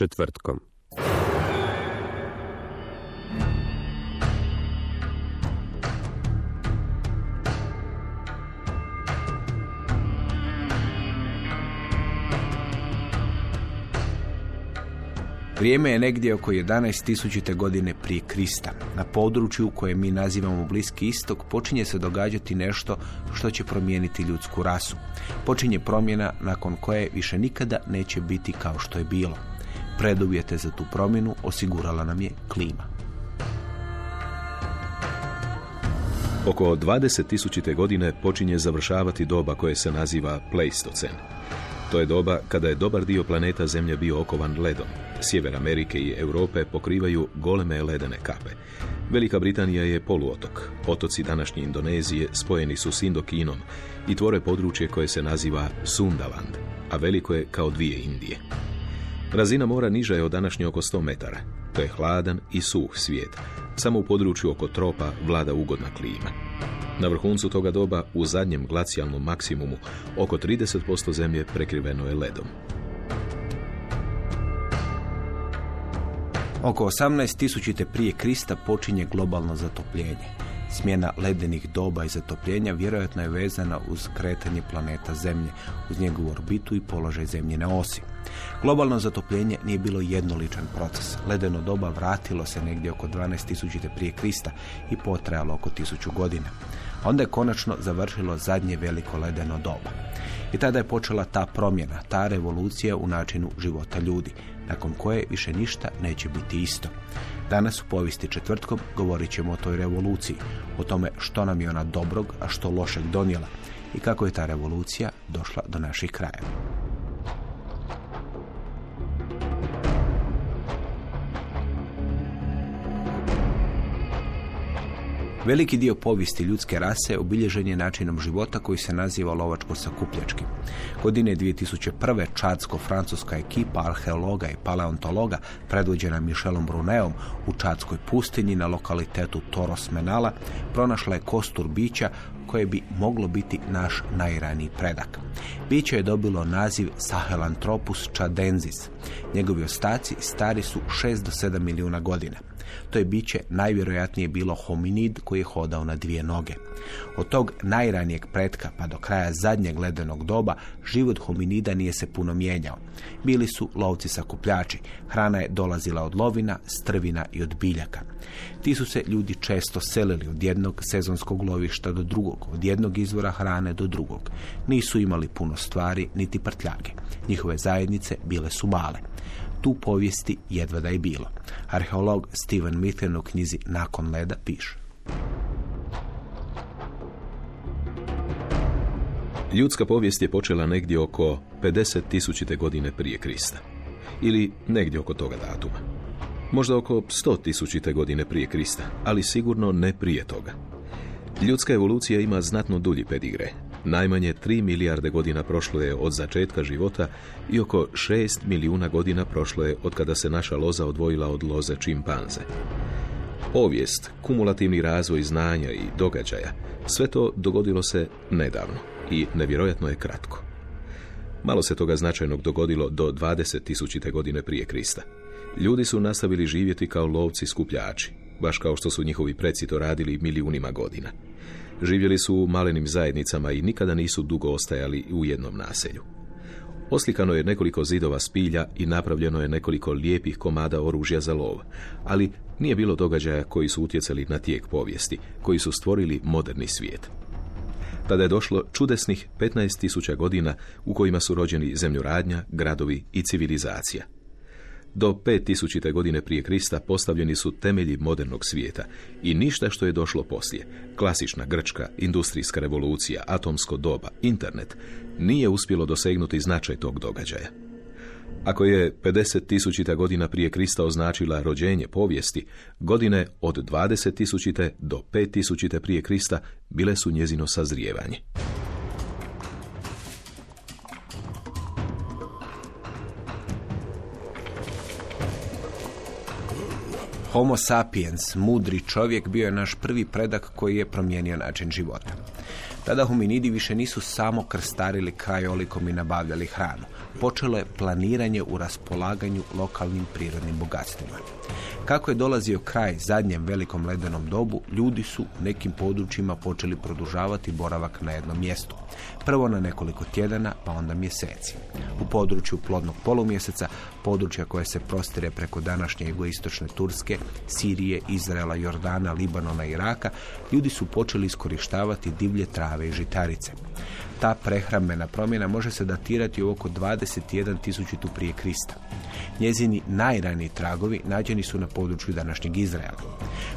Četvrtkom. Vrijeme je negdje oko 11.000. godine prije Krista. Na području koje mi nazivamo Bliski istok počinje se događati nešto što će promijeniti ljudsku rasu. Počinje promjena nakon koje više nikada neće biti kao što je bilo. Preduvjete za tu promjenu osigurala nam je klima. Oko 20.000. godine počinje završavati doba koje se naziva Pleistocen. To je doba kada je dobar dio planeta Zemlje bio okovan ledom. Sjever Amerike i Europe pokrivaju goleme ledene kape. Velika Britanija je poluotok. Otoci današnje Indonezije spojeni su s Indokinom i tvore područje koje se naziva Sundaland, a veliko je kao dvije Indije. Razina mora niža je od današnje oko 100 metara. To je hladan i suh svijet. Samo u području oko tropa vlada ugodna klima. Na vrhuncu toga doba, u zadnjem glacijalnom maksimumu, oko 30% zemlje prekriveno je ledom. Oko 18.000. prije Krista počinje globalno zatopljenje. Smjena ledenih doba i zatopljenja vjerojatno je vezana uz kretanje planeta Zemlje, uz njegovu orbitu i položaj Zemljine osi. Globalno zatopljenje nije bilo jednoličan proces. Ledeno doba vratilo se negdje oko 12.000. prije Krista i potrajalo oko 1000 godina. Onda je konačno završilo zadnje veliko ledeno doba. I tada je počela ta promjena, ta revolucija u načinu života ljudi, nakon koje više ništa neće biti isto. Danas u povijesti četvrtkom govorit ćemo o toj revoluciji, o tome što nam je ona dobrog, a što lošeg donijela i kako je ta revolucija došla do naših krajeva. Veliki dio povijesti ljudske rase obilježen je načinom života koji se naziva lovačko-sakupljački. Godine 2001. čadsko-francuska ekipa arheologa i paleontologa predvođena Michelom Bruneom u čadskoj pustinji na lokalitetu Toros Menala pronašla je kostur bića koje bi moglo biti naš najraniji predak. Biće je dobilo naziv Sahelanthropus chadensis. Njegovi ostaci stari su 6 do 7 milijuna godina. To je biće najvjerojatnije bilo hominid koji je hodao na dvije noge. Od tog najranijeg pretka pa do kraja zadnjeg ledenog doba život hominida nije se puno mijenjao. Bili su lovci sakupljači. Hrana je dolazila od lovina, strvina i od biljaka. Ti su se ljudi često selili od jednog sezonskog lovišta do drugog, od jednog izvora hrane do drugog. Nisu imali puno stvari, niti prtljage. Njihove zajednice bile su male tu povijesti jedva da je bilo. Arheolog Steven Mithen u knjizi Nakon leda piše. Ljudska povijest je počela negdje oko 50.000. godine prije Krista. Ili negdje oko toga datuma. Možda oko 100.000. godine prije Krista, ali sigurno ne prije toga. Ljudska evolucija ima znatno dulji pedigre, Najmanje 3 milijarde godina prošlo je od začetka života i oko 6 milijuna godina prošlo je od kada se naša loza odvojila od loze čimpanze. Povijest, kumulativni razvoj znanja i događaja, sve to dogodilo se nedavno i nevjerojatno je kratko. Malo se toga značajnog dogodilo do 20.000. godine prije Krista. Ljudi su nastavili živjeti kao lovci skupljači, baš kao što su njihovi preci to radili milijunima godina. Živjeli su u malenim zajednicama i nikada nisu dugo ostajali u jednom naselju. Oslikano je nekoliko zidova spilja i napravljeno je nekoliko lijepih komada oružja za lov, ali nije bilo događaja koji su utjecali na tijek povijesti, koji su stvorili moderni svijet. Tada je došlo čudesnih 15.000 godina u kojima su rođeni zemljoradnja, gradovi i civilizacija. Do 5000. godine prije Krista postavljeni su temelji modernog svijeta i ništa što je došlo poslije, klasična grčka, industrijska revolucija, atomsko doba, internet, nije uspjelo dosegnuti značaj tog događaja. Ako je 50.000. godina prije Krista označila rođenje povijesti, godine od 20.000. do 5.000. prije Krista bile su njezino sazrijevanje. Homo sapiens, mudri čovjek, bio je naš prvi predak koji je promijenio način života. Tada hominidi više nisu samo krstarili krajolikom i nabavljali hranu. Počelo je planiranje u raspolaganju lokalnim prirodnim bogatstvima. Kako je dolazio kraj zadnjem velikom ledenom dobu, ljudi su u nekim područjima počeli produžavati boravak na jednom mjestu. Prvo na nekoliko tjedana, pa onda mjeseci. U području plodnog polumjeseca, područja koje se prostire preko današnje jugoistočne Turske, Sirije, Izraela, Jordana, Libanona i Iraka, ljudi su počeli iskorištavati divlje trave i žitarice. Ta prehrambena promjena može se datirati u oko 21.000 prije Krista. Njezini najraniji tragovi nađeni su na području današnjeg Izraela.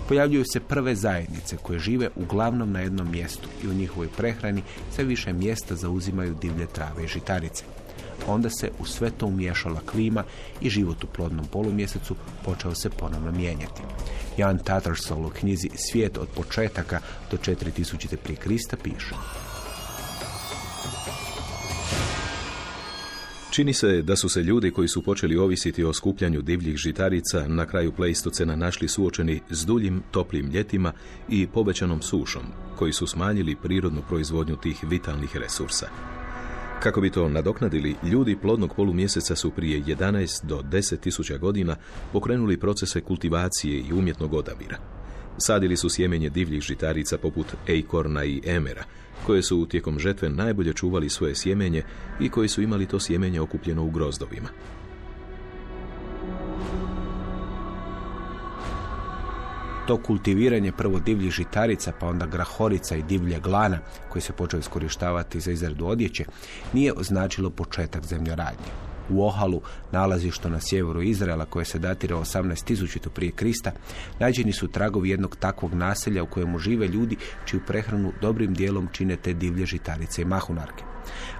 Pojavljuju se prve zajednice koje žive uglavnom na jednom mjestu i u njihovoj prehrani sve više mjesta zauzimaju divlje trave i žitarice. Onda se u sve to umiješala klima i život u plodnom polumjesecu počeo se ponovno mijenjati. Jan Tattersall u knjizi Svijet od početaka do 4000. prije Krista piše. Čini se da su se ljudi koji su počeli ovisiti o skupljanju divljih žitarica na kraju Pleistocena našli suočeni s duljim, toplim ljetima i povećanom sušom, koji su smanjili prirodnu proizvodnju tih vitalnih resursa. Kako bi to nadoknadili, ljudi plodnog polumjeseca su prije 11 do 10 tisuća godina pokrenuli procese kultivacije i umjetnog odabira. Sadili su sjemenje divljih žitarica poput ejkorna i emera, koje su tijekom žetve najbolje čuvali svoje sjemenje i koji su imali to sjemenje okupljeno u grozdovima. To kultiviranje prvo divljih žitarica, pa onda grahorica i divlje glana, koji se počeo iskorištavati za izradu odjeće, nije označilo početak zemljoradnje u Ohalu, nalazišto na sjeveru Izraela koje se datira 18.000 prije Krista, nađeni su tragovi jednog takvog naselja u kojemu žive ljudi čiju prehranu dobrim dijelom čine te divlje žitarice i mahunarke.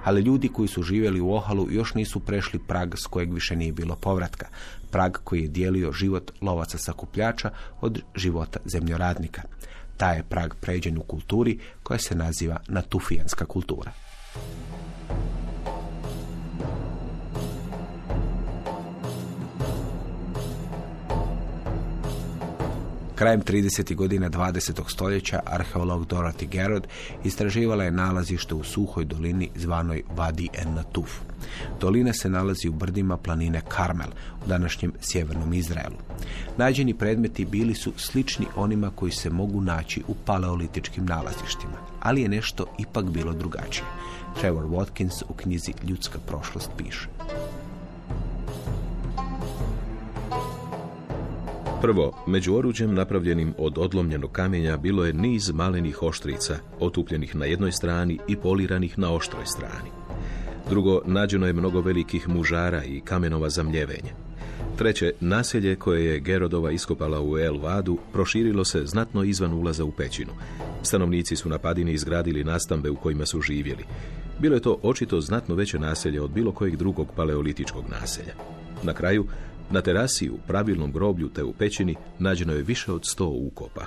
Ali ljudi koji su živjeli u Ohalu još nisu prešli prag s kojeg više nije bilo povratka. Prag koji je dijelio život lovaca sakupljača od života zemljoradnika. Taj je prag pređen u kulturi koja se naziva natufijanska kultura. Krajem 30. godina 20. stoljeća arheolog Dorothy Garrod istraživala je nalazište u suhoj dolini zvanoj Vadi en Natuf. Dolina se nalazi u brdima planine Karmel u današnjem sjevernom Izraelu. Nađeni predmeti bili su slični onima koji se mogu naći u paleolitičkim nalazištima, ali je nešto ipak bilo drugačije. Trevor Watkins u knjizi Ljudska prošlost piše. Prvo, među oruđem napravljenim od odlomljenog kamenja bilo je niz malenih oštrica, otupljenih na jednoj strani i poliranih na oštroj strani. Drugo, nađeno je mnogo velikih mužara i kamenova za mljevenje. Treće, naselje koje je Gerodova iskopala u El Vadu proširilo se znatno izvan ulaza u pećinu. Stanovnici su na padini izgradili nastambe u kojima su živjeli. Bilo je to očito znatno veće naselje od bilo kojeg drugog paleolitičkog naselja. Na kraju, na terasi u pravilnom groblju te u pećini nađeno je više od sto ukopa.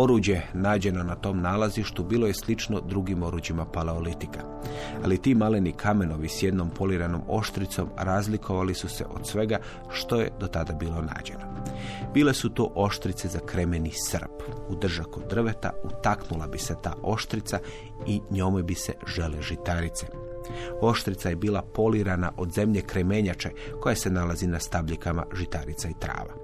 Oruđe nađeno na tom nalazištu bilo je slično drugim oruđima paleolitika. Ali ti maleni kamenovi s jednom poliranom oštricom razlikovali su se od svega što je do tada bilo nađeno. Bile su to oštrice za kremeni srp. U držak od drveta utaknula bi se ta oštrica i njome bi se žele žitarice. Oštrica je bila polirana od zemlje kremenjače koja se nalazi na stabljikama žitarica i trava.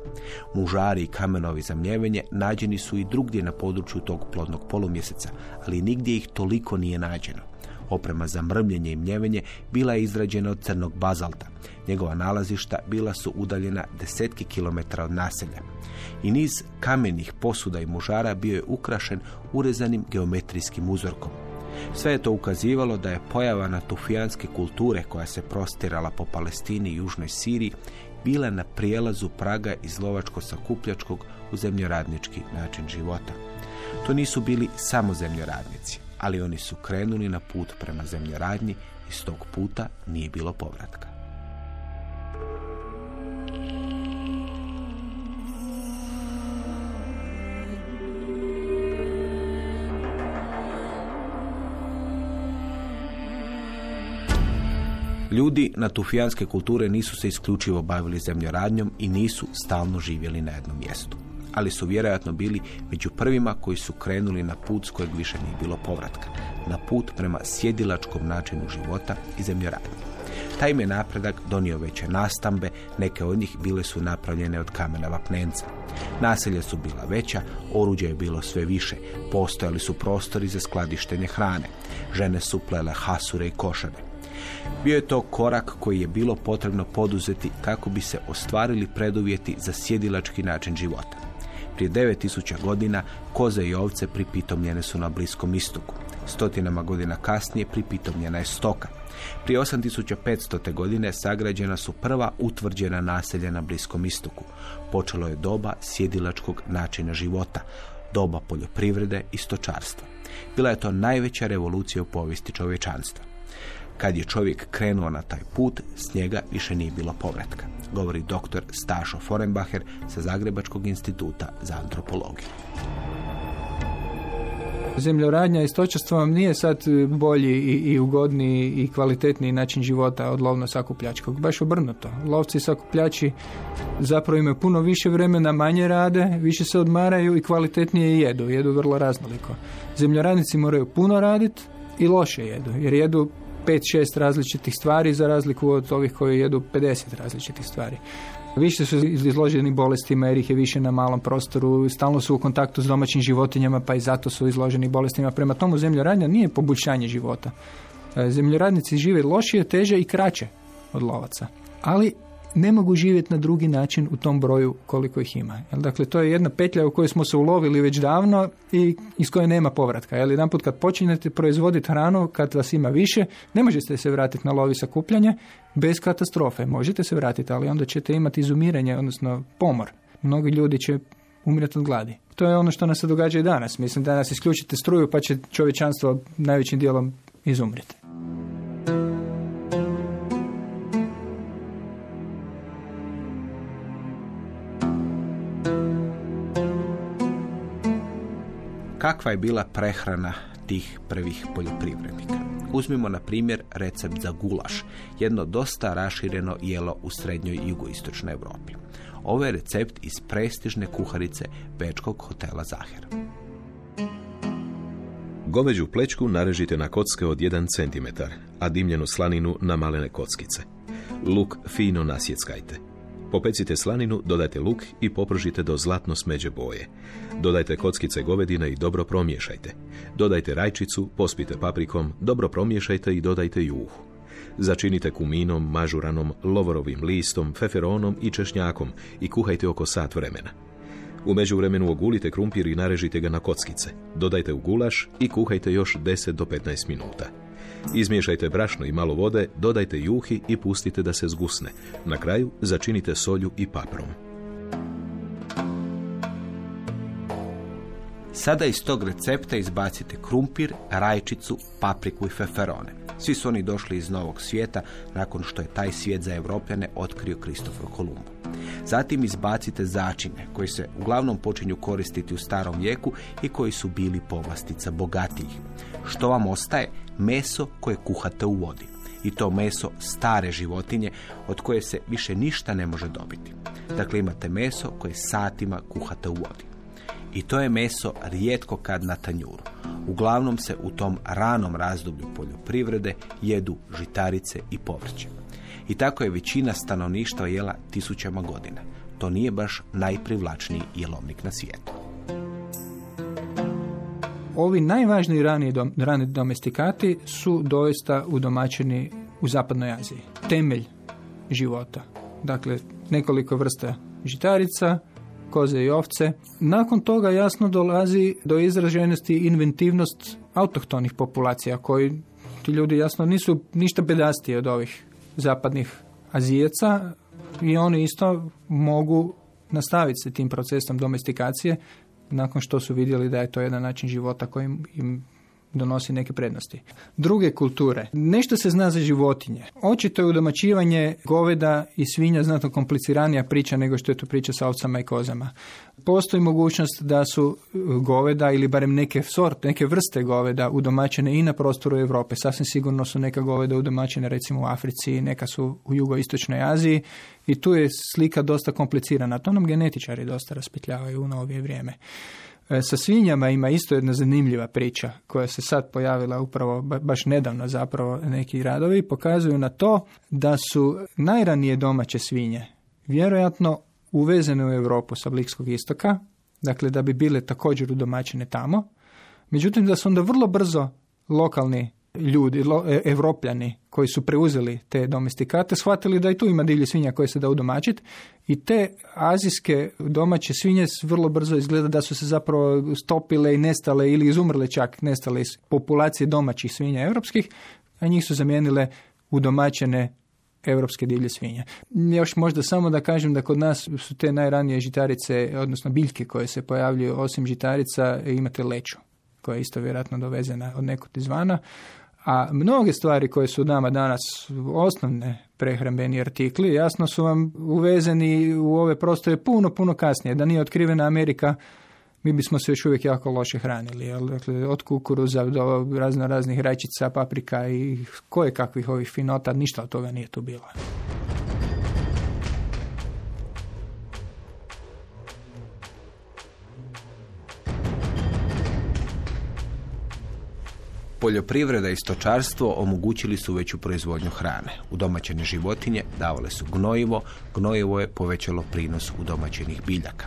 Mužari i kamenovi za mljevenje nađeni su i drugdje na području tog plodnog polumjeseca, ali nigdje ih toliko nije nađeno. Oprema za mrmljenje i mljevenje bila je izrađena od crnog bazalta. Njegova nalazišta bila su udaljena desetki kilometara od naselja. I niz kamenih posuda i mužara bio je ukrašen urezanim geometrijskim uzorkom. Sve je to ukazivalo da je pojava natufijanske kulture koja se prostirala po Palestini i Južnoj Siriji bila na prijelazu praga iz lovačko-sakupljačkog u zemljoradnički način života. To nisu bili samo zemljoradnici, ali oni su krenuli na put prema zemljoradnji i s tog puta nije bilo povratka. Ljudi natufijanske kulture nisu se isključivo bavili zemljoradnjom i nisu stalno živjeli na jednom mjestu. Ali su vjerojatno bili među prvima koji su krenuli na put s kojeg više nije bilo povratka. Na put prema sjedilačkom načinu života i zemljoradnje. Taj im je napredak donio veće nastambe, neke od njih bile su napravljene od kamena vapnenca. Naselja su bila veća, oruđa je bilo sve više, postojali su prostori za skladištenje hrane. Žene su plele hasure i košare. Bio je to korak koji je bilo potrebno poduzeti kako bi se ostvarili preduvjeti za sjedilački način života. Prije 9000 godina koze i ovce pripitomljene su na Bliskom istoku. Stotinama godina kasnije pripitomljena je stoka. Prije 8500. godine sagrađena su prva utvrđena naselja na Bliskom istoku. Počelo je doba sjedilačkog načina života, doba poljoprivrede i stočarstva. Bila je to najveća revolucija u povijesti čovječanstva. Kad je čovjek krenuo na taj put, s njega više nije bilo povratka, govori dr. Stašo Forenbacher sa Zagrebačkog instituta za antropologiju. Zemljoradnja i stočarstvo vam nije sad bolji i, i ugodniji i kvalitetniji način života od lovno-sakupljačkog. Baš obrnuto. Lovci i sakupljači zapravo imaju puno više vremena, manje rade, više se odmaraju i kvalitetnije jedu. Jedu vrlo raznoliko. Zemljoradnici moraju puno raditi i loše jedu, jer jedu 5-6 različitih stvari za razliku od ovih koji jedu 50 različitih stvari. Više su izloženi bolestima jer ih je više na malom prostoru, stalno su u kontaktu s domaćim životinjama pa i zato su izloženi bolestima. Prema tomu zemljoradnja nije poboljšanje života. E, zemljoradnici žive lošije, teže i kraće od lovaca. Ali ne mogu živjeti na drugi način u tom broju koliko ih ima. Dakle, to je jedna petlja u kojoj smo se ulovili već davno i iz koje nema povratka. Jel, jedan put kad počinjete proizvoditi hranu, kad vas ima više, ne možete se vratiti na lovi sakupljanje bez katastrofe. Možete se vratiti, ali onda ćete imati izumiranje, odnosno pomor. Mnogi ljudi će umrijeti od gladi. To je ono što nas se događa i danas. Mislim, danas isključite struju pa će čovječanstvo najvećim dijelom izumriti. Kakva je bila prehrana tih prvih poljoprivrednika. Uzmimo na primjer recept za gulaš, jedno dosta rašireno jelo u srednjoj jugoistočnoj Europi. Ovo je recept iz prestižne kuharice Bečkog hotela Zaher. Goveđu plečku narežite na kocke od 1 cm, a dimljenu slaninu na malene kockice. Luk fino nasjeckajte. Popecite slaninu, dodajte luk i popržite do zlatno smeđe boje. Dodajte kockice govedine i dobro promiješajte. Dodajte rajčicu, pospite paprikom, dobro promiješajte i dodajte juhu. Začinite kuminom, mažuranom, lovorovim listom, feferonom i češnjakom i kuhajte oko sat vremena. U međuvremenu ogulite krumpir i narežite ga na kockice. Dodajte u gulaš i kuhajte još 10 do 15 minuta. Izmiješajte brašno i malo vode, dodajte juhi i pustite da se zgusne. Na kraju začinite solju i paprom. Sada iz tog recepta izbacite krumpir, rajčicu, papriku i feferone. Svi su oni došli iz novog svijeta nakon što je taj svijet za Evropljane otkrio Kristofor Kolumbo. Zatim izbacite začine koji se uglavnom počinju koristiti u starom vijeku i koji su bili povlastica bogatijih. Što vam ostaje? Meso koje kuhate u vodi. I to meso stare životinje od koje se više ništa ne može dobiti. Dakle, imate meso koje satima kuhate u vodi. I to je meso rijetko kad na tanjuru. Uglavnom se u tom ranom razdoblju poljoprivrede jedu žitarice i povrće. I tako je većina stanovništva jela tisućama godina. To nije baš najprivlačniji jelovnik na svijetu. Ovi najvažniji rani, dom, rani domestikati su doista udomačeni u zapadnoj Aziji. Temelj života. Dakle, nekoliko vrsta žitarica, koze i ovce. Nakon toga jasno dolazi do izraženosti inventivnost autohtonih populacija koji ti ljudi jasno nisu ništa bedastiji od ovih zapadnih azijaca i oni isto mogu nastaviti se tim procesom domestikacije nakon što su vidjeli da je to jedan način života koji im donosi neke prednosti. Druge kulture. Nešto se zna za životinje. Očito je udomaćivanje goveda i svinja znatno kompliciranija priča nego što je to priča sa ovcama i kozama. Postoji mogućnost da su e, goveda ili barem neke sorte, neke vrste goveda udomaćene i na prostoru Europe. Sasvim sigurno su neka goveda udomaćene recimo u Africi, neka su u jugoistočnoj Aziji i tu je slika dosta komplicirana. To nam genetičari dosta raspetljavaju u novije vrijeme. E, sa svinjama ima isto jedna zanimljiva priča koja se sad pojavila upravo baš nedavno zapravo neki radovi pokazuju na to da su najranije domaće svinje vjerojatno uvezene u Europu sa Blikskog istoka, dakle da bi bile također udomaćene tamo. Međutim da su onda vrlo brzo lokalni ljudi, e, evropljani koji su preuzeli te domestikate, shvatili da i tu ima divlje svinja koje se da udomačiti i te azijske domaće svinje vrlo brzo izgleda da su se zapravo stopile i nestale ili izumrle čak, nestale iz populacije domaćih svinja europskih, a njih su zamijenile udomaćene europske divlje svinje. Još možda samo da kažem da kod nas su te najranije žitarice, odnosno biljke koje se pojavljuju osim žitarica, imate leču koja je isto vjerojatno dovezena od nekog izvana. A mnoge stvari koje su nama danas osnovne prehrambeni artikli, jasno su vam uvezeni u ove prostore puno, puno kasnije. Da nije otkrivena Amerika, mi bismo se još uvijek jako loše hranili. Jel? Dakle, od kukuruza do razno raznih rajčica, paprika i koje kakvih ovih finota, ništa od toga nije tu bilo. Poljoprivreda i stočarstvo omogućili su veću proizvodnju hrane. Udomaćene životinje davale su gnojivo, gnojivo je povećalo prinos udomaćenih biljaka.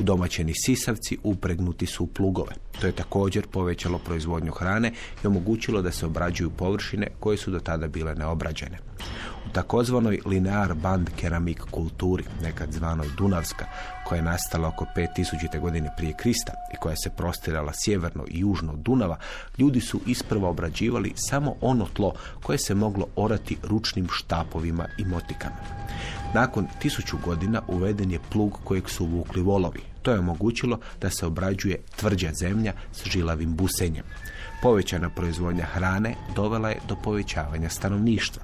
Udomaćeni sisavci upregnuti su u plugove. To je također povećalo proizvodnju hrane i omogućilo da se obrađuju površine koje su do tada bile neobrađene. U takozvanoj linear band keramik kulturi, nekad zvanoj Dunavska, koja je nastala oko 5000. godine prije Krista i koja se prostirala sjeverno i južno od Dunava, ljudi su isprva obrađivali samo ono tlo koje se moglo orati ručnim štapovima i motikama. Nakon tisuću godina uveden je plug kojeg su vukli volovi. To je omogućilo da se obrađuje tvrđa zemlja s žilavim busenjem. Povećana proizvodnja hrane dovela je do povećavanja stanovništva.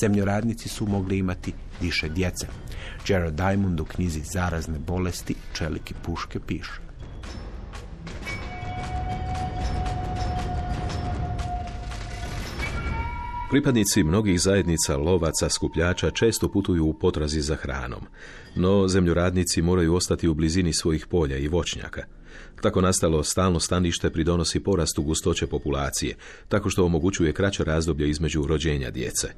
Zemljoradnici su mogli imati više djece. Jared Diamond u knjizi Zarazne bolesti čeliki puške piše. Pripadnici mnogih zajednica lovaca, skupljača često putuju u potrazi za hranom, no zemljoradnici moraju ostati u blizini svojih polja i voćnjaka. Tako nastalo stalno stanište pridonosi porastu gustoće populacije, tako što omogućuje kraće razdoblje između rođenja djece.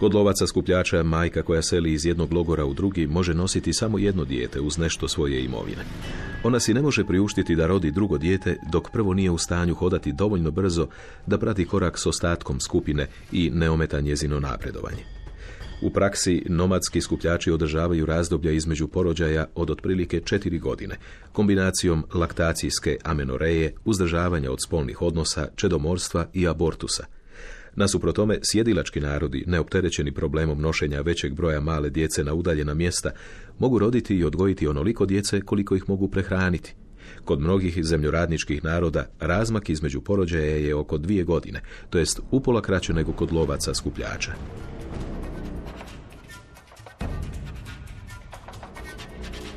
Kod lovaca skupljača majka koja seli iz jednog logora u drugi može nositi samo jedno dijete uz nešto svoje imovine. Ona si ne može priuštiti da rodi drugo dijete dok prvo nije u stanju hodati dovoljno brzo da prati korak s ostatkom skupine i ne ometa njezino napredovanje. U praksi nomadski skupljači održavaju razdoblja između porođaja od otprilike četiri godine, kombinacijom laktacijske amenoreje, uzdržavanja od spolnih odnosa, čedomorstva i abortusa. Nasuprot tome, sjedilački narodi, neopterećeni problemom nošenja većeg broja male djece na udaljena mjesta, mogu roditi i odgojiti onoliko djece koliko ih mogu prehraniti. Kod mnogih zemljoradničkih naroda razmak između porođaja je oko dvije godine, to jest upola kraće nego kod lovaca skupljača.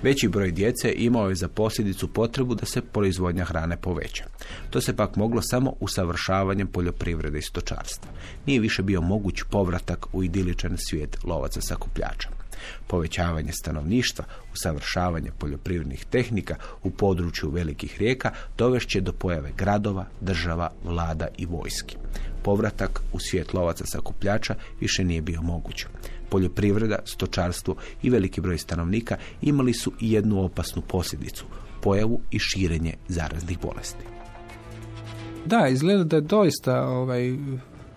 Veći broj djece imao je za posljedicu potrebu da se proizvodnja hrane poveća. To se pak moglo samo usavršavanjem poljoprivrede i stočarstva. Nije više bio moguć povratak u idiličan svijet lovaca sakupljača. Povećavanje stanovništva, usavršavanje poljoprivrednih tehnika u području velikih rijeka dovešće do pojave gradova, država, vlada i vojski. Povratak u svijet lovaca sakupljača više nije bio moguć. Poljoprivreda, stočarstvo i veliki broj stanovnika imali su i jednu opasnu posljedicu, pojavu i širenje zaraznih bolesti. Da, izgleda da je doista ovaj,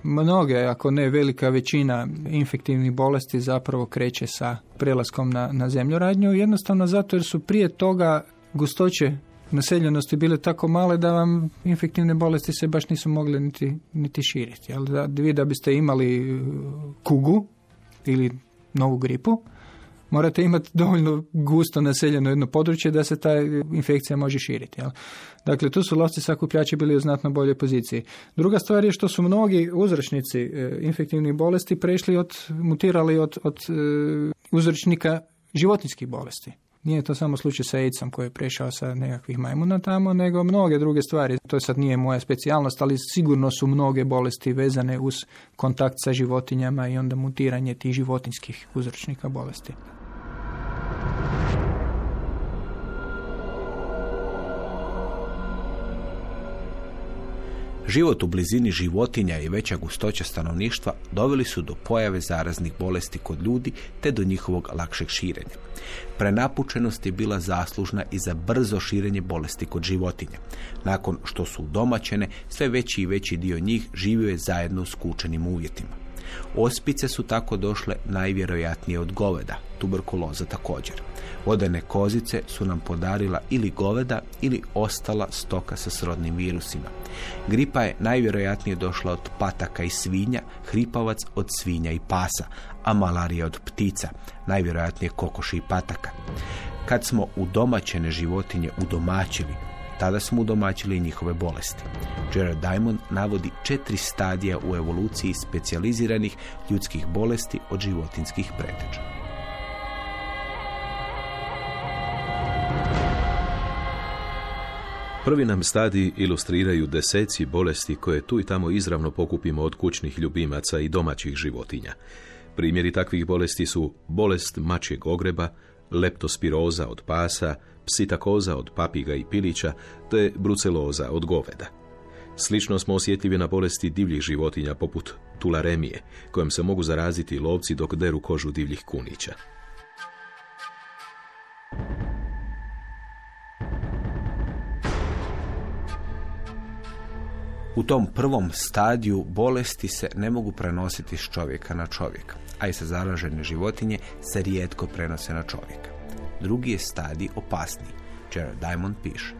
mnoge, ako ne velika većina infektivnih bolesti zapravo kreće sa prelaskom na, na zemljoradnju, jednostavno zato jer su prije toga gustoće naseljenosti bile tako male da vam infektivne bolesti se baš nisu mogle niti, niti širiti. Jel? Da, vi da biste imali kugu ili novu gripu, morate imati dovoljno gusto naseljeno jedno područje da se ta infekcija može širiti. Jel? Dakle, tu su lovci sakupljači bili u znatno boljoj poziciji. Druga stvar je što su mnogi uzročnici e, infektivnih bolesti prešli od, mutirali od, od e, uzročnika životinskih bolesti. Nije to samo slučaj sa AIDS-om koji je prešao sa nekakvih majmuna tamo, nego mnoge druge stvari. To sad nije moja specijalnost, ali sigurno su mnoge bolesti vezane uz kontakt sa životinjama i onda mutiranje tih životinskih uzročnika bolesti. Život u blizini životinja i veća gustoća stanovništva doveli su do pojave zaraznih bolesti kod ljudi te do njihovog lakšeg širenja. Prenapučenost je bila zaslužna i za brzo širenje bolesti kod životinja. Nakon što su udomaćene, sve veći i veći dio njih živio je zajedno u skučenim uvjetima. Ospice su tako došle najvjerojatnije od goveda, tuberkuloza također. Vodene kozice su nam podarila ili goveda ili ostala stoka sa srodnim virusima. Gripa je najvjerojatnije došla od pataka i svinja, hripavac od svinja i pasa, a malarija od ptica, najvjerojatnije kokoši i pataka. Kad smo udomaćene životinje udomaćili, tada smo udomaćili njihove bolesti. Gerard Diamond navodi četiri stadija u evoluciji specijaliziranih ljudskih bolesti od životinskih preteđa. Prvi nam stadiji ilustriraju deseci bolesti koje tu i tamo izravno pokupimo od kućnih ljubimaca i domaćih životinja. Primjeri takvih bolesti su bolest mačjeg ogreba, leptospiroza od pasa, psitakoza od papiga i pilića, te bruceloza od goveda. Slično smo osjetljivi na bolesti divljih životinja poput tularemije, kojom se mogu zaraziti lovci dok deru kožu divljih kunića. U tom prvom stadiju bolesti se ne mogu prenositi s čovjeka na čovjeka, a i sa zaražene životinje se rijetko prenose na čovjeka. Drugi je stadij opasniji. Gerard Diamond piše.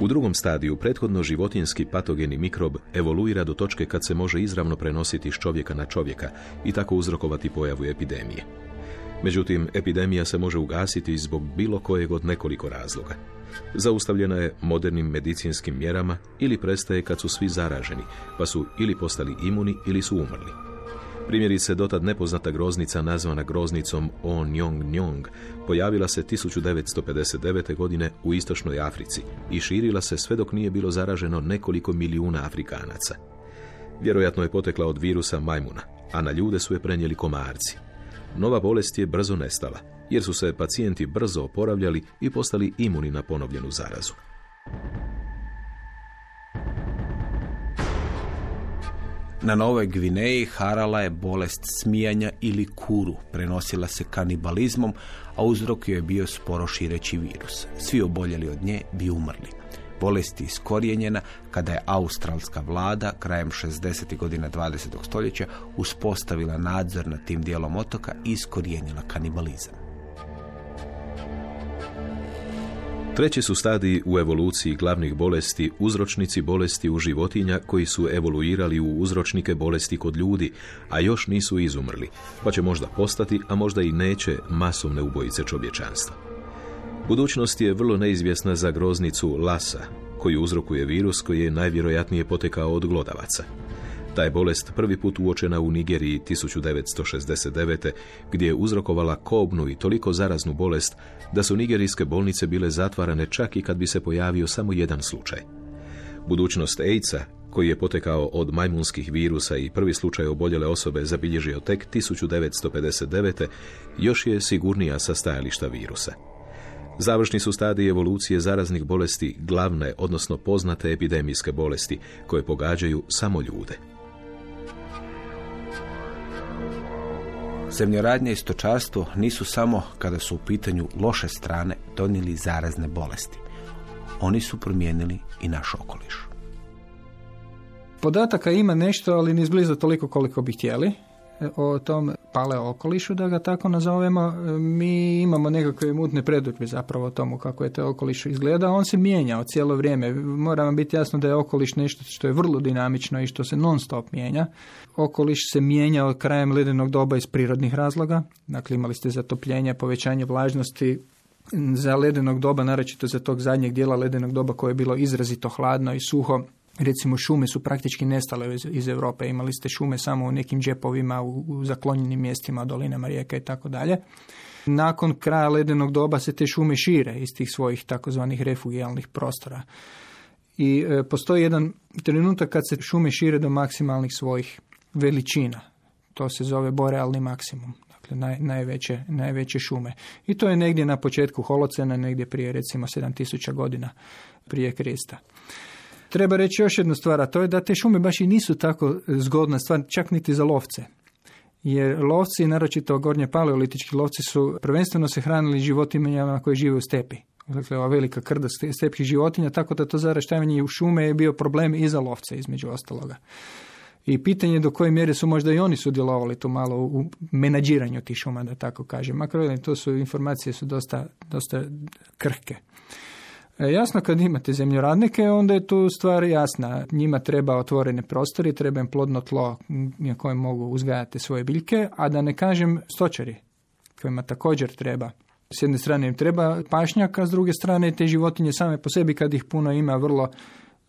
U drugom stadiju prethodno životinski patogeni mikrob evoluira do točke kad se može izravno prenositi s čovjeka na čovjeka i tako uzrokovati pojavu epidemije. Međutim, epidemija se može ugasiti zbog bilo kojeg od nekoliko razloga. Zaustavljena je modernim medicinskim mjerama ili prestaje kad su svi zaraženi, pa su ili postali imuni ili su umrli. Primjerice, dotad nepoznata groznica nazvana groznicom O Nyong Nyong pojavila se 1959. godine u istočnoj Africi i širila se sve dok nije bilo zaraženo nekoliko milijuna Afrikanaca. Vjerojatno je potekla od virusa majmuna, a na ljude su je prenijeli komarci. Nova bolest je brzo nestala, jer su se pacijenti brzo oporavljali i postali imuni na ponovljenu zarazu. Na Novoj Gvineji harala je bolest smijanja ili kuru. Prenosila se kanibalizmom, a uzrok joj je bio sporo šireći virus. Svi oboljeli od nje bi umrli. Bolest je iskorijenjena kada je australska vlada krajem 60. godina 20. stoljeća uspostavila nadzor nad tim dijelom otoka i iskorijenila kanibalizam. Treći su stadiji u evoluciji glavnih bolesti uzročnici bolesti u životinja koji su evoluirali u uzročnike bolesti kod ljudi, a još nisu izumrli, pa će možda postati, a možda i neće masovne ubojice čovječanstva. Budućnost je vrlo neizvjesna za groznicu Lasa, koju uzrokuje virus koji je najvjerojatnije potekao od glodavaca. Ta je bolest prvi put uočena u Nigeriji 1969. gdje je uzrokovala kobnu i toliko zaraznu bolest da su nigerijske bolnice bile zatvarane čak i kad bi se pojavio samo jedan slučaj. Budućnost AIDS-a, koji je potekao od majmunskih virusa i prvi slučaj oboljele osobe zabilježio tek 1959. još je sigurnija sa stajališta virusa. Završni su stadiji evolucije zaraznih bolesti glavne, odnosno poznate epidemijske bolesti koje pogađaju samo ljude. Zemljoradnja i stočarstvo nisu samo, kada su u pitanju loše strane, donijeli zarazne bolesti. Oni su promijenili i naš okoliš. Podataka ima nešto, ali ni izbliza toliko koliko bi htjeli o tom paleo okolišu, da ga tako nazovemo, mi imamo nekakve mutne predudbe zapravo o tomu kako je to okoliš izgleda. On se mijenja cijelo vrijeme. Mora vam biti jasno da je okoliš nešto što je vrlo dinamično i što se non stop mijenja. Okoliš se mijenja od krajem ledenog doba iz prirodnih razloga. Dakle, imali ste zatopljenje, povećanje vlažnosti, za ledenog doba, naročito za tog zadnjeg dijela ledenog doba koje je bilo izrazito hladno i suho, Recimo šume su praktički nestale iz, Europe. Imali ste šume samo u nekim džepovima, u, u zaklonjenim mjestima, dolinama rijeka i tako dalje. Nakon kraja ledenog doba se te šume šire iz tih svojih takozvanih refugijalnih prostora. I e, postoji jedan trenutak kad se šume šire do maksimalnih svojih veličina. To se zove borealni maksimum. Dakle, naj, najveće, najveće šume. I to je negdje na početku holocena, negdje prije recimo 7000 godina prije Krista. Treba reći još jednu stvar, a to je da te šume baš i nisu tako zgodna stvar, čak niti za lovce. Jer lovci, naročito gornje paleolitički lovci, su prvenstveno se hranili životinjama koje žive u stepi. Dakle, ova velika krda stepskih životinja, tako da to zaraštavanje u šume je bio problem i za lovce, između ostaloga. I pitanje do koje mjere su možda i oni sudjelovali tu malo u menadžiranju tih šuma, da tako kažem. Makro, to su informacije su dosta, dosta krhke. E, jasno kad imate zemljoradnike, onda je tu stvar jasna. Njima treba otvorene prostori, treba im plodno tlo na kojem mogu uzgajati svoje biljke, a da ne kažem stočari, kojima također treba. S jedne strane im treba pašnjak, a s druge strane te životinje same po sebi kad ih puno ima vrlo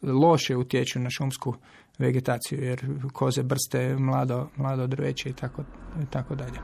loše utječu na šumsku vegetaciju, jer koze brste mlado, mlado drveće i tako, i tako dalje.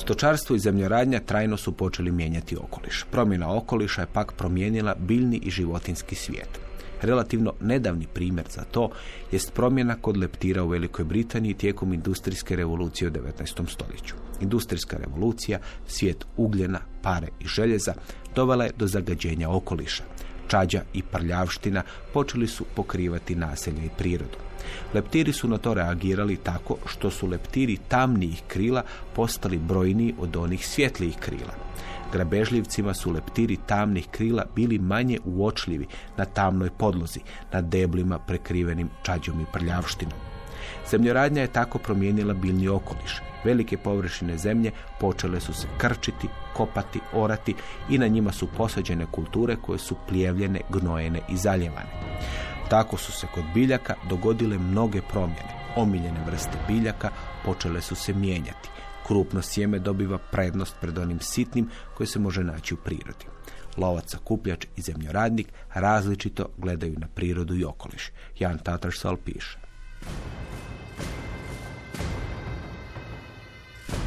Stočarstvo i zemljoradnja trajno su počeli mijenjati okoliš. Promjena okoliša je pak promijenila biljni i životinski svijet. Relativno nedavni primjer za to jest promjena kod leptira u Velikoj Britaniji tijekom industrijske revolucije u 19. stoljeću. Industrijska revolucija, svijet ugljena, pare i željeza dovela je do zagađenja okoliša. Čađa i prljavština počeli su pokrivati naselje i prirodu. Leptiri su na to reagirali tako što su leptiri tamnijih krila postali brojniji od onih svjetlijih krila. Grabežljivcima su leptiri tamnih krila bili manje uočljivi na tamnoj podlozi, na deblima prekrivenim čađom i prljavštinom. Zemljoradnja je tako promijenila biljni okoliš. Velike površine zemlje počele su se krčiti, kopati, orati i na njima su posađene kulture koje su plijevljene, gnojene i zaljevane. Tako su se kod biljaka dogodile mnoge promjene. Omiljene vrste biljaka počele su se mijenjati. Krupno sjeme dobiva prednost pred onim sitnim koje se može naći u prirodi. Lovac, kupljač i zemljoradnik različito gledaju na prirodu i okoliš. Jan Tatarsal piše.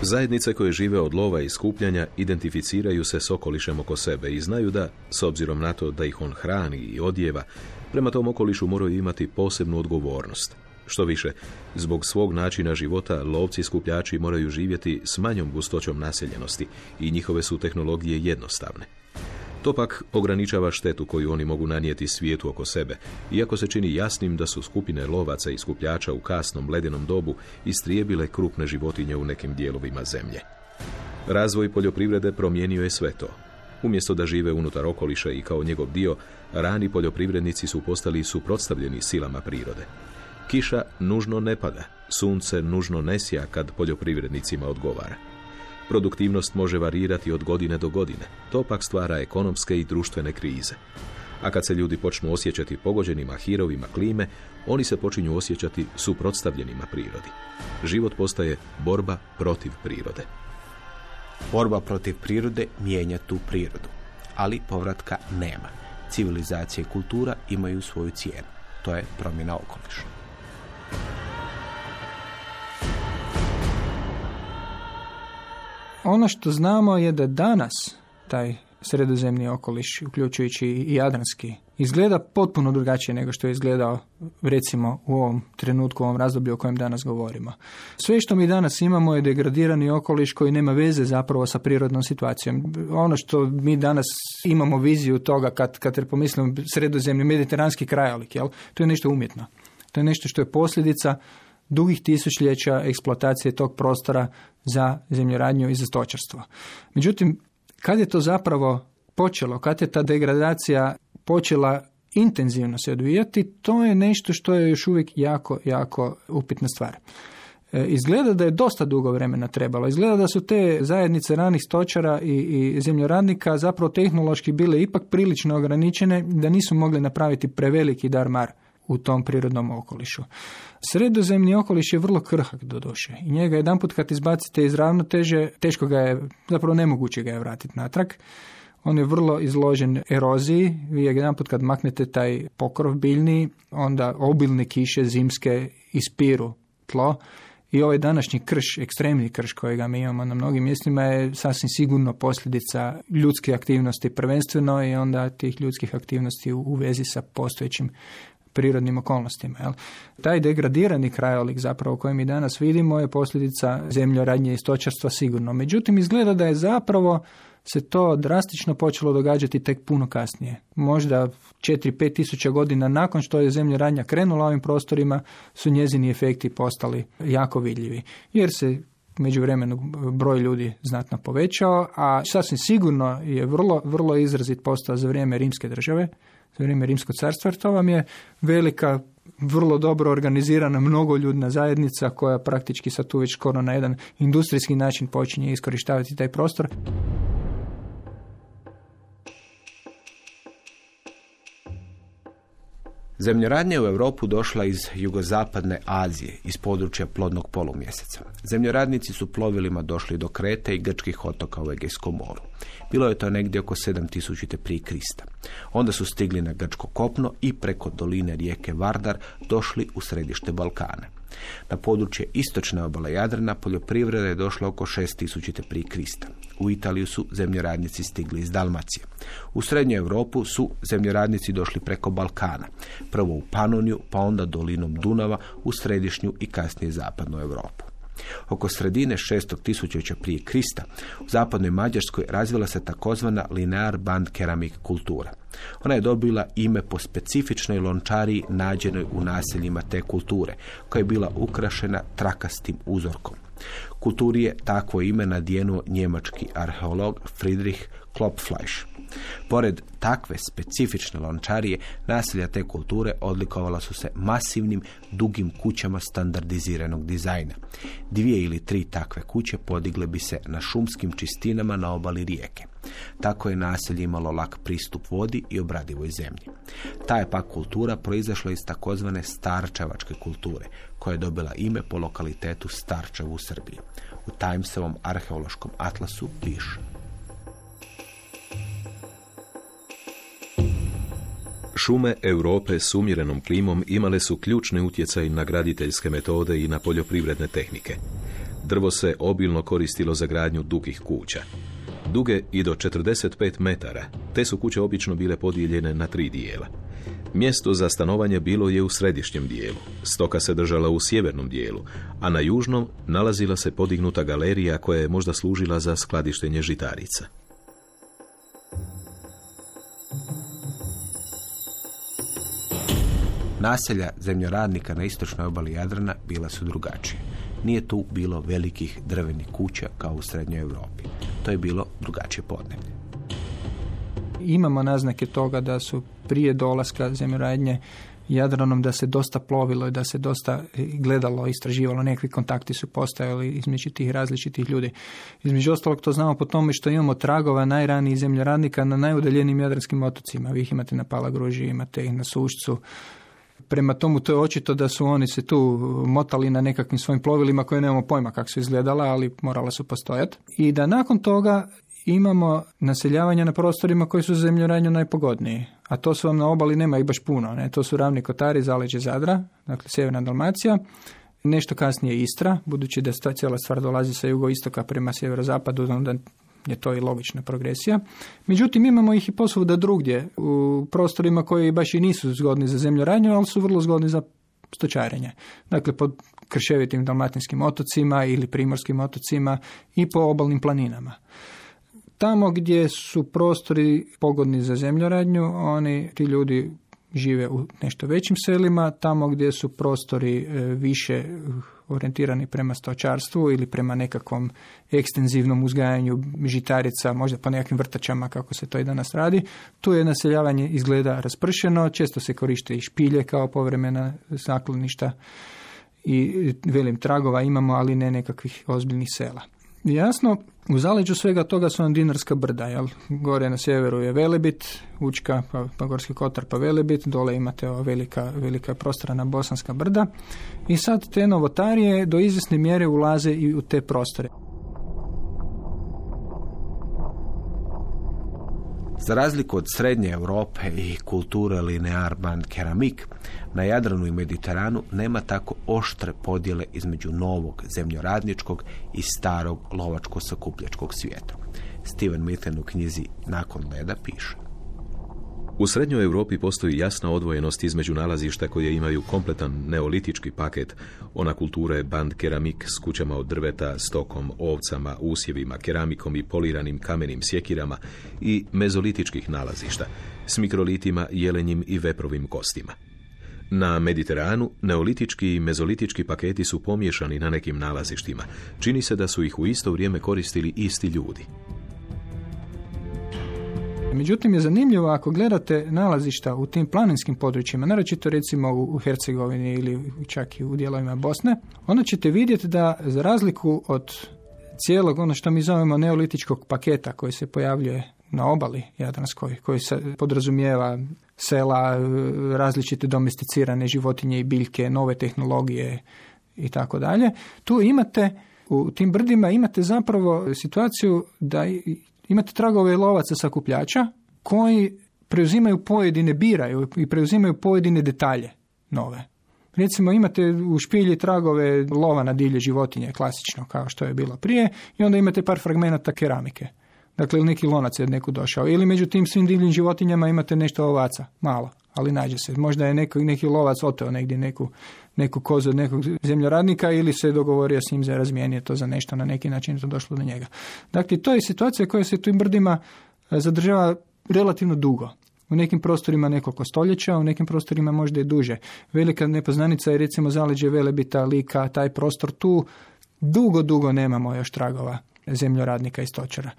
Zajednice koje žive od lova i skupljanja identificiraju se s okolišem oko sebe i znaju da, s obzirom na to da ih on hrani i odjeva, prema tom okolišu moraju imati posebnu odgovornost. Što više, zbog svog načina života lovci i skupljači moraju živjeti s manjom gustoćom naseljenosti i njihove su tehnologije jednostavne. To pak ograničava štetu koju oni mogu nanijeti svijetu oko sebe, iako se čini jasnim da su skupine lovaca i skupljača u kasnom ledenom dobu istrijebile krupne životinje u nekim dijelovima zemlje. Razvoj poljoprivrede promijenio je sve to. Umjesto da žive unutar okoliša i kao njegov dio, rani poljoprivrednici su postali suprotstavljeni silama prirode. Kiša nužno ne pada, sunce nužno ne sja kad poljoprivrednicima odgovara. Produktivnost može varirati od godine do godine. To pak stvara ekonomske i društvene krize. A kad se ljudi počnu osjećati pogođenima hirovima klime, oni se počinju osjećati suprotstavljenima prirodi. Život postaje borba protiv prirode. Borba protiv prirode mijenja tu prirodu, ali povratka nema. Civilizacija i kultura imaju svoju cijenu. To je promjena okoliša. Ono što znamo je da danas taj sredozemni okoliš, uključujući i jadranski, izgleda potpuno drugačije nego što je izgledao recimo u ovom trenutku, u ovom razdoblju o kojem danas govorimo. Sve što mi danas imamo je degradirani okoliš koji nema veze zapravo sa prirodnom situacijom. Ono što mi danas imamo viziju toga kad, kad pomislimo sredozemni mediteranski krajolik, jel? to je nešto umjetno. To je nešto što je posljedica dugih tisućljeća eksploatacije tog prostora za zemljoradnju i za stočarstvo. Međutim, kad je to zapravo počelo, kad je ta degradacija počela intenzivno se odvijati, to je nešto što je još uvijek jako, jako upitna stvar. E, izgleda da je dosta dugo vremena trebalo. Izgleda da su te zajednice ranih stočara i, i zemljoradnika zapravo tehnološki bile ipak prilično ograničene, da nisu mogli napraviti preveliki dar mar u tom prirodnom okolišu. Sredozemni okoliš je vrlo krhak do duše i njega jedan put kad izbacite iz ravnoteže, teško ga je, zapravo nemoguće ga je vratiti natrag. On je vrlo izložen eroziji. Vi jedan put kad maknete taj pokrov biljni, onda obilne kiše zimske ispiru tlo i ovaj današnji krš, ekstremni krš kojega mi imamo na mnogim mjestima je sasvim sigurno posljedica ljudske aktivnosti prvenstveno i onda tih ljudskih aktivnosti u vezi sa postojećim prirodnim okolnostima. Jel? Taj degradirani krajolik zapravo koji mi danas vidimo je posljedica zemljoradnje i stočarstva sigurno. Međutim, izgleda da je zapravo se to drastično počelo događati tek puno kasnije. Možda 4-5 tisuća godina nakon što je zemljoradnja krenula ovim prostorima su njezini efekti postali jako vidljivi. Jer se među vremenu broj ljudi znatno povećao, a sasvim sigurno je vrlo, vrlo izrazit postao za vrijeme rimske države, za vrijeme rimskog carstva, jer to vam je velika vrlo dobro organizirana mnogoljudna zajednica koja praktički sad tu već skoro na jedan industrijski način počinje iskorištavati taj prostor. Zemljoradnja u Europu došla iz jugozapadne Azije, iz područja plodnog polumjeseca. Zemljoradnici su plovilima došli do Krete i grčkih otoka u Egejskom moru. Bilo je to negdje oko 7000. prije Krista. Onda su stigli na grčko kopno i preko doline rijeke Vardar došli u središte Balkana. Na područje istočne obale Jadrana poljoprivreda je došla oko 6000. prije Krista. U Italiju su zemljoradnici stigli iz Dalmacije. U srednju Europu su zemljoradnici došli preko Balkana. Prvo u Panoniju, pa onda dolinom Dunava u središnju i kasnije zapadnu Europu. Oko sredine šestog tisućeća prije Krista u zapadnoj Mađarskoj razvila se takozvana linear band keramik kultura. Ona je dobila ime po specifičnoj lončariji nađenoj u naseljima te kulture, koja je bila ukrašena trakastim uzorkom. Kulturi je takvo ime nadjenuo njemački arheolog Friedrich Klopfleisch. Pored takve specifične lončarije, naselja te kulture odlikovala su se masivnim, dugim kućama standardiziranog dizajna. Dvije ili tri takve kuće podigle bi se na šumskim čistinama na obali rijeke. Tako je naselje imalo lak pristup vodi i obradivoj zemlji. Ta je pak kultura proizašla iz takozvane starčevačke kulture, koja je dobila ime po lokalitetu Starčev u Srbiji. U Timesovom arheološkom atlasu piše Šume Europe s umjerenom klimom imale su ključni utjecaj na graditeljske metode i na poljoprivredne tehnike. Drvo se obilno koristilo za gradnju dugih kuća. Duge i do 45 metara, te su kuće obično bile podijeljene na tri dijela. Mjesto za stanovanje bilo je u središnjem dijelu, stoka se držala u sjevernom dijelu, a na južnom nalazila se podignuta galerija koja je možda služila za skladištenje žitarica. Naselja zemljoradnika na istočnoj obali Jadrana bila su drugačije. Nije tu bilo velikih drvenih kuća kao u srednjoj Europi. To je bilo drugačije podneblje. Imamo naznake toga da su prije dolaska zemljoradnje Jadranom da se dosta plovilo i da se dosta gledalo, istraživalo, nekakvi kontakti su postojali između tih različitih ljudi. Između ostalog to znamo po tome što imamo tragova najranijih zemljoradnika na najudaljenijim jadranskim otocima. Vi ih imate na Palagruži, imate ih na Sušcu, Prema tomu to je očito da su oni se tu motali na nekakvim svojim plovilima koje nemamo pojma kako su izgledala, ali morala su postojati. I da nakon toga imamo naseljavanje na prostorima koji su zemljoradnju najpogodniji. A to su vam na obali nema ih baš puno. Ne? To su ravni kotari, zaleđe Zadra, dakle sjeverna Dalmacija. Nešto kasnije Istra, budući da cijela stvar dolazi sa jugoistoka prema sjeverozapadu, onda je to i logična progresija. Međutim, imamo ih i posvuda drugdje, u prostorima koji baš i nisu zgodni za zemljoradnju, ali su vrlo zgodni za stočarenje. Dakle, pod krševitim dalmatinskim otocima ili primorskim otocima i po obalnim planinama. Tamo gdje su prostori pogodni za zemljoradnju, oni, ti ljudi žive u nešto većim selima, tamo gdje su prostori e, više orijentirani prema stočarstvu ili prema nekakvom ekstenzivnom uzgajanju žitarica, možda po nekakvim vrtačama kako se to i danas radi. Tu je naseljavanje izgleda raspršeno, često se koriste i špilje kao povremena zakloništa i velim tragova imamo, ali ne nekakvih ozbiljnih sela. Jasno, u zaleđu svega toga su nam dinarska brda, jel? Gore na sjeveru je Velebit, Učka, pa, pa Gorski Kotar, pa Velebit, dole imate ova velika, velika prostrana bosanska brda. I sad te novotarije do izvjesne mjere ulaze i u te prostore. Za razliku od srednje Europe i kulture linearban keramik, na Jadranu i Mediteranu nema tako oštre podjele između novog zemljoradničkog i starog lovačko-sakupljačkog svijeta. Steven Mitten u knjizi Nakon leda piše. U srednjoj Europi postoji jasna odvojenost između nalazišta koje imaju kompletan neolitički paket, ona kulture band keramik s kućama od drveta, stokom, ovcama, usjevima, keramikom i poliranim kamenim sjekirama i mezolitičkih nalazišta s mikrolitima, jelenjim i veprovim kostima. Na Mediteranu neolitički i mezolitički paketi su pomiješani na nekim nalazištima. Čini se da su ih u isto vrijeme koristili isti ljudi. Međutim je zanimljivo ako gledate nalazišta u tim planinskim područjima, naročito recimo u Hercegovini ili čak i u dijelovima Bosne, onda ćete vidjeti da za razliku od cijelog ono što mi zovemo neolitičkog paketa koji se pojavljuje na obali Jadranskoj, koji se podrazumijeva sela, različite domesticirane životinje i biljke, nove tehnologije i tako dalje. Tu imate, u tim brdima imate zapravo situaciju da imate tragove lovaca sakupljača koji preuzimaju pojedine, biraju i preuzimaju pojedine detalje nove. Recimo imate u špilji tragove lova na divlje životinje, klasično kao što je bilo prije, i onda imate par fragmenata keramike. Dakle, ili neki lonac je neku došao. Ili među tim svim divljim životinjama imate nešto ovaca, malo, ali nađe se. Možda je neko, neki lovac oteo negdje neku, neku kozu od nekog zemljoradnika ili se dogovorio s njim za razmijenije to za nešto, na neki način to došlo do njega. Dakle, to je situacija koja se tim brdima e, zadržava relativno dugo. U nekim prostorima nekoliko stoljeća, u nekim prostorima možda i duže. Velika nepoznanica je recimo zaleđe Velebita, Lika, taj prostor tu dugo, dugo nemamo još tragova zemljoradnika i stočara.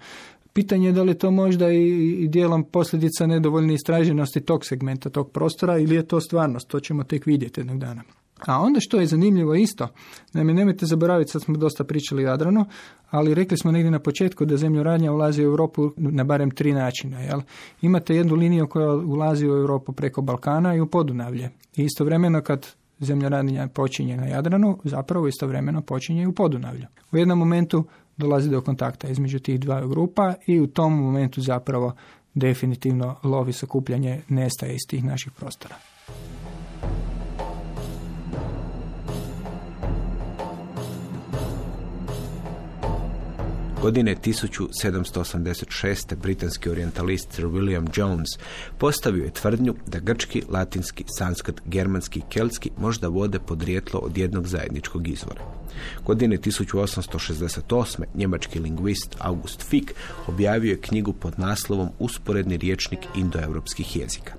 Pitanje je da li to možda i dijelom posljedica nedovoljne istraženosti tog segmenta, tog prostora ili je to stvarnost, to ćemo tek vidjeti jednog dana. A onda što je zanimljivo isto, naime nemojte zaboraviti, sad smo dosta pričali Jadranu, ali rekli smo negdje na početku da zemljoradnja ulazi u Europu na barem tri načina. Jel? Imate jednu liniju koja ulazi u Europu preko Balkana i u Podunavlje. I istovremeno kad zemljoradnja počinje na Jadranu, zapravo istovremeno počinje i u Podunavlju. U jednom momentu dolazi do kontakta između tih dva grupa i u tom momentu zapravo definitivno lovi sakupljanje nestaje iz tih naših prostora. Godine 1786. britanski orientalist Sir William Jones postavio je tvrdnju da grčki, latinski, sanskrt, germanski i keltski možda vode podrijetlo od jednog zajedničkog izvora. Godine 1868. njemački lingvist August Fick objavio je knjigu pod naslovom Usporedni riječnik indoeuropskih jezika.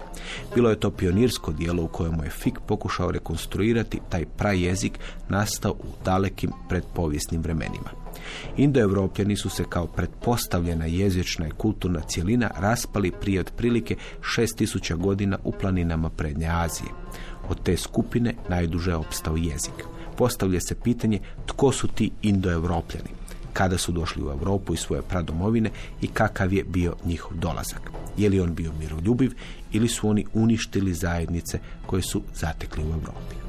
Bilo je to pionirsko dijelo u kojemu je Fick pokušao rekonstruirati taj prajezik nastao u dalekim predpovijesnim vremenima. Indoevropljani su se kao pretpostavljena jezična i kulturna cjelina raspali prije otprilike 6000 godina u planinama Prednje Azije. Od te skupine najduže je opstao jezik. Postavlja se pitanje tko su ti Indoevropljani, kada su došli u Europu i svoje pradomovine i kakav je bio njihov dolazak. Je li on bio miroljubiv ili su oni uništili zajednice koje su zatekli u Europi.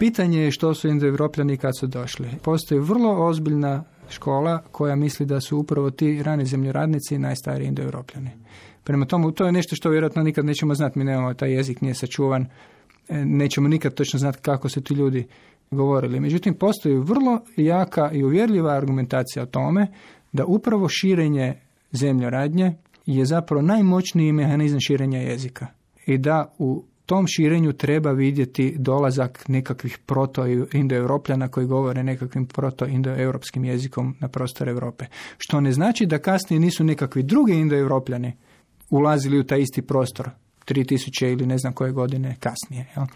Pitanje je što su indoevropljani kad su došli. Postoji vrlo ozbiljna škola koja misli da su upravo ti rani zemljoradnici najstariji indoevropljani. Prema tomu, to je nešto što vjerojatno nikad nećemo znati. Mi nemamo taj jezik, nije sačuvan. E, nećemo nikad točno znati kako su ti ljudi govorili. Međutim, postoji vrlo jaka i uvjerljiva argumentacija o tome da upravo širenje zemljoradnje je zapravo najmoćniji mehanizam širenja jezika. I da u tom širenju treba vidjeti dolazak nekakvih proto-indoeuropljana koji govore nekakvim proto-indoeuropskim jezikom na prostor Europe. Što ne znači da kasnije nisu nekakvi drugi indoeuropljani ulazili u taj isti prostor 3000 ili ne znam koje godine kasnije. Jel?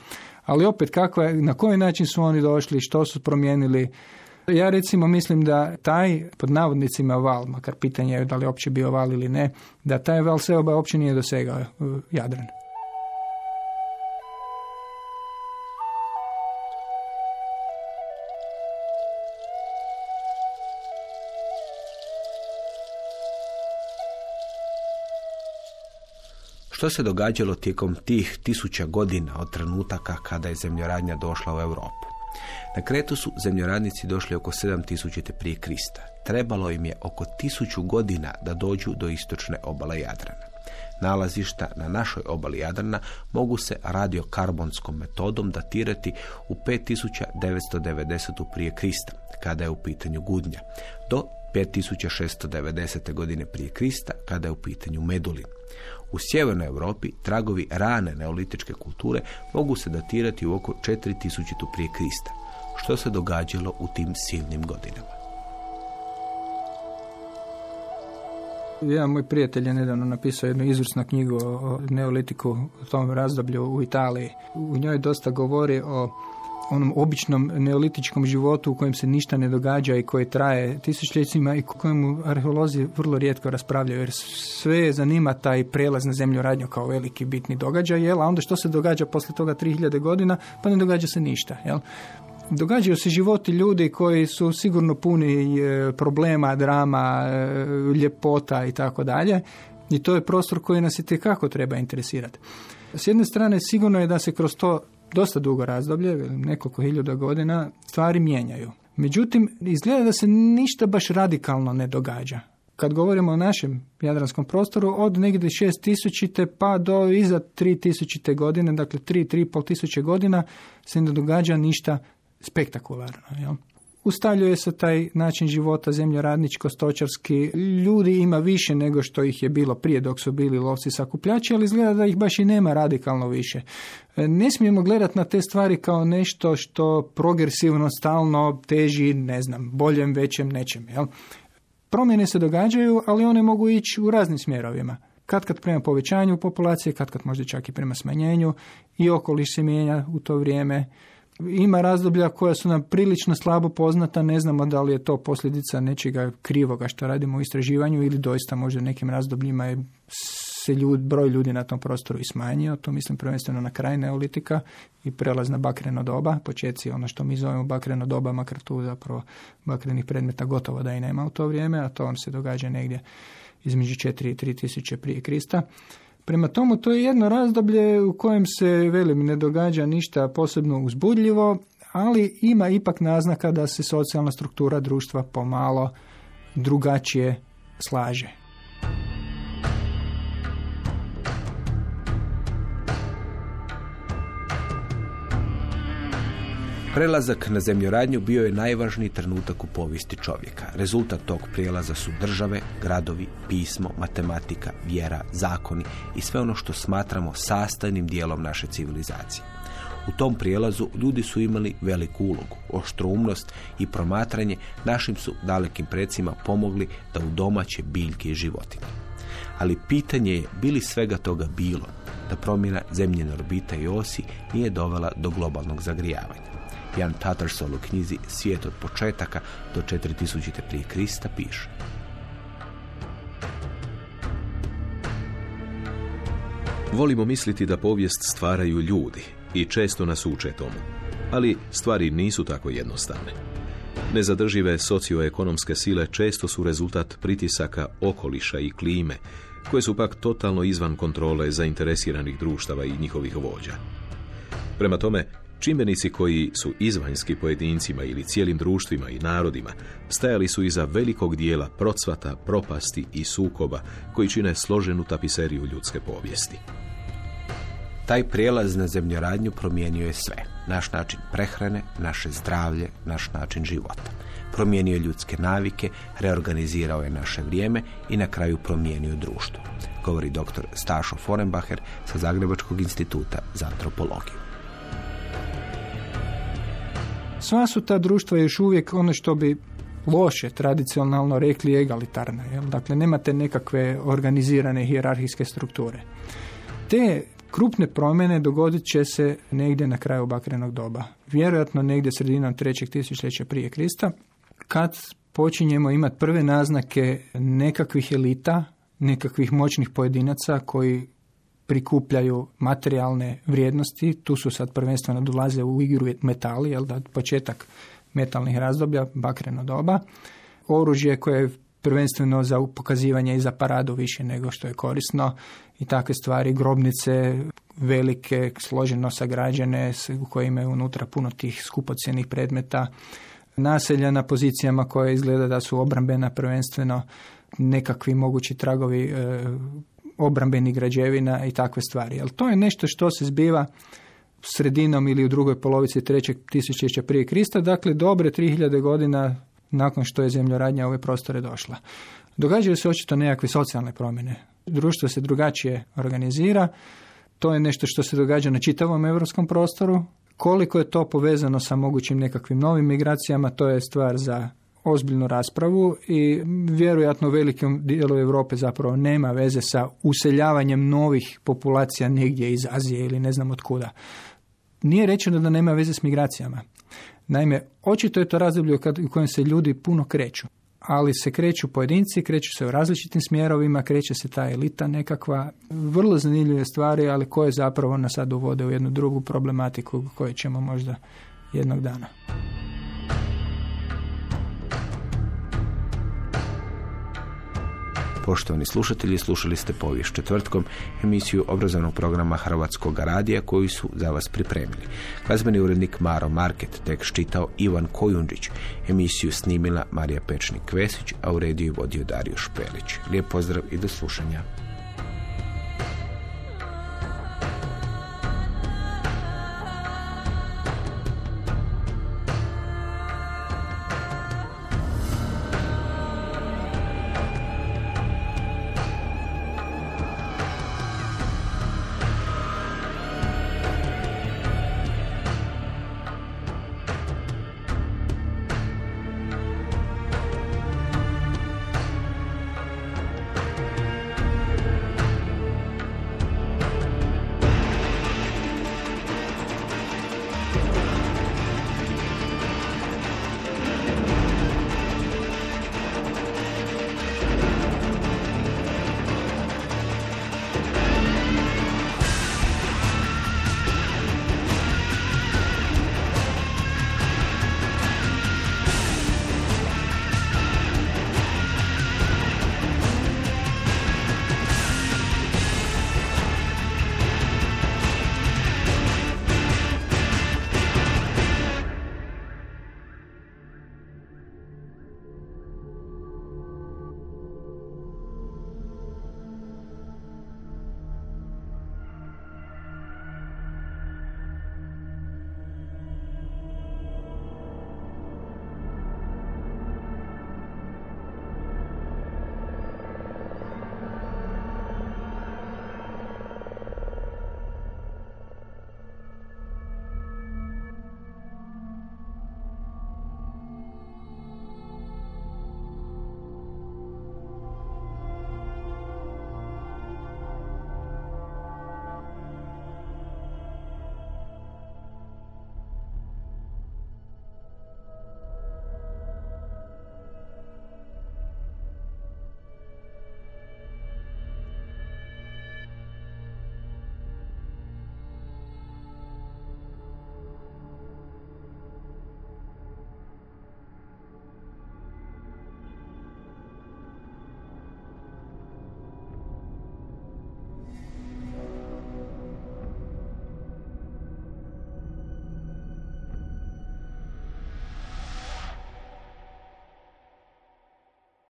Ali opet, kako je, na koji način su oni došli, što su promijenili, ja recimo mislim da taj, pod navodnicima val, makar pitanje je da li uopće bio val ili ne, da taj val seoba uopće nije dosegao Jadran. Što se događalo tijekom tih tisuća godina od trenutaka kada je zemljoradnja došla u Europu? Na Kretu su zemljoradnici došli oko 7000 prije Krista. Trebalo im je oko tisuću godina da dođu do istočne obale Jadrana. Nalazišta na našoj obali Jadrana mogu se radiokarbonskom metodom datirati u 5990. prije Krista, kada je u pitanju Gudnja, do 5690. godine prije Krista, kada je u pitanju Medulin. U sjevernoj Europi tragovi rane neolitičke kulture mogu se datirati u oko 4000 prije Krista, što se događalo u tim silnim godinama. Jedan moj prijatelj je nedavno napisao jednu izvrsnu knjigu o neolitiku u tom razdoblju u Italiji. U njoj dosta govori o onom običnom neolitičkom životu u kojem se ništa ne događa i koji traje tisućljetcima i kojemu arheolozi vrlo rijetko raspravljaju jer sve zanima taj prelaz na zemlju radnju kao veliki bitni događaj, jel? a onda što se događa poslije toga 3000 godina, pa ne događa se ništa. Jel? Događaju se životi ljudi koji su sigurno puni e, problema, drama, e, ljepota i tako dalje. I to je prostor koji nas i kako treba interesirati. S jedne strane sigurno je da se kroz to dosta dugo razdoblje, nekoliko hiljada godina, stvari mijenjaju. Međutim, izgleda da se ništa baš radikalno ne događa. Kad govorimo o našem jadranskom prostoru, od negdje 6000. pa do iza 3000. godine, dakle 3-3,5 tisuće godina, se ne događa ništa spektakularno. Jel? Ustaljuje se taj način života zemljoradničko-stočarski. Ljudi ima više nego što ih je bilo prije dok su bili lovci sakupljači, ali izgleda da ih baš i nema radikalno više. E, ne smijemo gledati na te stvari kao nešto što progresivno, stalno teži, ne znam, boljem, većem, nečem. Jel? Promjene se događaju, ali one mogu ići u raznim smjerovima. Kad kad prema povećanju populacije, kad kad možda čak i prema smanjenju i okoliš se mijenja u to vrijeme. Ima razdoblja koja su nam prilično slabo poznata, ne znamo da li je to posljedica nečega krivoga što radimo u istraživanju ili doista možda nekim razdobljima je se ljud, broj ljudi na tom prostoru i smanjio, to mislim prvenstveno na kraj neolitika i prelaz na bakreno doba, počeci ono što mi zovemo bakreno doba, makar tu zapravo bakrenih predmeta gotovo da i nema u to vrijeme, a to on se događa negdje između 4 i 3 tisuće prije Krista. Prema tomu, to je jedno razdoblje u kojem se, velim, ne događa ništa posebno uzbudljivo, ali ima ipak naznaka da se socijalna struktura društva pomalo drugačije slaže. Prelazak na zemljoradnju bio je najvažniji trenutak u povijesti čovjeka. Rezultat tog prijelaza su države, gradovi, pismo, matematika, vjera, zakoni i sve ono što smatramo sastavnim dijelom naše civilizacije. U tom prijelazu ljudi su imali veliku ulogu, oštroumnost i promatranje našim su dalekim precima pomogli da u domaće biljke i životinje. Ali pitanje je bili svega toga bilo, da promjena zemljene orbita i osi nije dovela do globalnog zagrijavanja. Jan Tattersall u knjizi Svijet od početaka do 4000. prije Krista piše. Volimo misliti da povijest stvaraju ljudi i često nas uče tomu. Ali stvari nisu tako jednostavne. Nezadržive socioekonomske sile često su rezultat pritisaka okoliša i klime, koje su pak totalno izvan kontrole zainteresiranih društava i njihovih vođa. Prema tome, Čimbenici koji su izvanjski pojedincima ili cijelim društvima i narodima stajali su iza velikog dijela procvata, propasti i sukoba koji čine složenu tapiseriju ljudske povijesti. Taj prijelaz na zemljoradnju promijenio je sve. Naš način prehrane, naše zdravlje, naš način života. Promijenio je ljudske navike, reorganizirao je naše vrijeme i na kraju promijenio društvo. Govori dr. Stašo Forenbacher sa Zagrebačkog instituta za antropologiju. Sva su ta društva još uvijek ono što bi loše tradicionalno rekli egalitarne. Jel? Dakle, nemate nekakve organizirane hijerarhijske strukture. Te krupne promjene dogodit će se negdje na kraju bakrenog doba. Vjerojatno negdje sredinom trećeg tisućljeća prije Krista, kad počinjemo imati prve naznake nekakvih elita, nekakvih moćnih pojedinaca koji prikupljaju materijalne vrijednosti, tu su sad prvenstveno dolaze u igru metali, jel da početak metalnih razdoblja, bakreno doba, oružje koje je prvenstveno za pokazivanje i za paradu više nego što je korisno i takve stvari, grobnice velike, složeno sagrađene u koje imaju unutra puno tih skupocjenih predmeta, naselja na pozicijama koje izgleda da su obrambena prvenstveno nekakvi mogući tragovi e, obrambenih građevina i takve stvari. Ali to je nešto što se zbiva sredinom ili u drugoj polovici trećeg tisućeća prije Krista, dakle dobre 3000 godina nakon što je zemljoradnja ove prostore došla. Događaju se očito nekakve socijalne promjene. Društvo se drugačije organizira, to je nešto što se događa na čitavom europskom prostoru. Koliko je to povezano sa mogućim nekakvim novim migracijama, to je stvar za ozbiljnu raspravu i vjerojatno velikom dijelu Europe zapravo nema veze sa useljavanjem novih populacija negdje iz Azije ili ne znam od kuda. Nije rečeno da nema veze s migracijama. Naime, očito je to razdoblje u kojem se ljudi puno kreću ali se kreću pojedinci, kreću se u različitim smjerovima, kreće se ta elita nekakva, vrlo zanimljive stvari, ali koje zapravo nas sad uvode u jednu drugu problematiku koju ćemo možda jednog dana. Poštovani slušatelji, slušali ste povijest četvrtkom emisiju obrazovnog programa Hrvatskog radija koju su za vas pripremili. Glazbeni urednik Maro Market, tek čitao Ivan Kojundžić, emisiju snimila Marija Pečnik-Kvesić, a u rediju vodio Dario Špelić. Lijep pozdrav i do slušanja.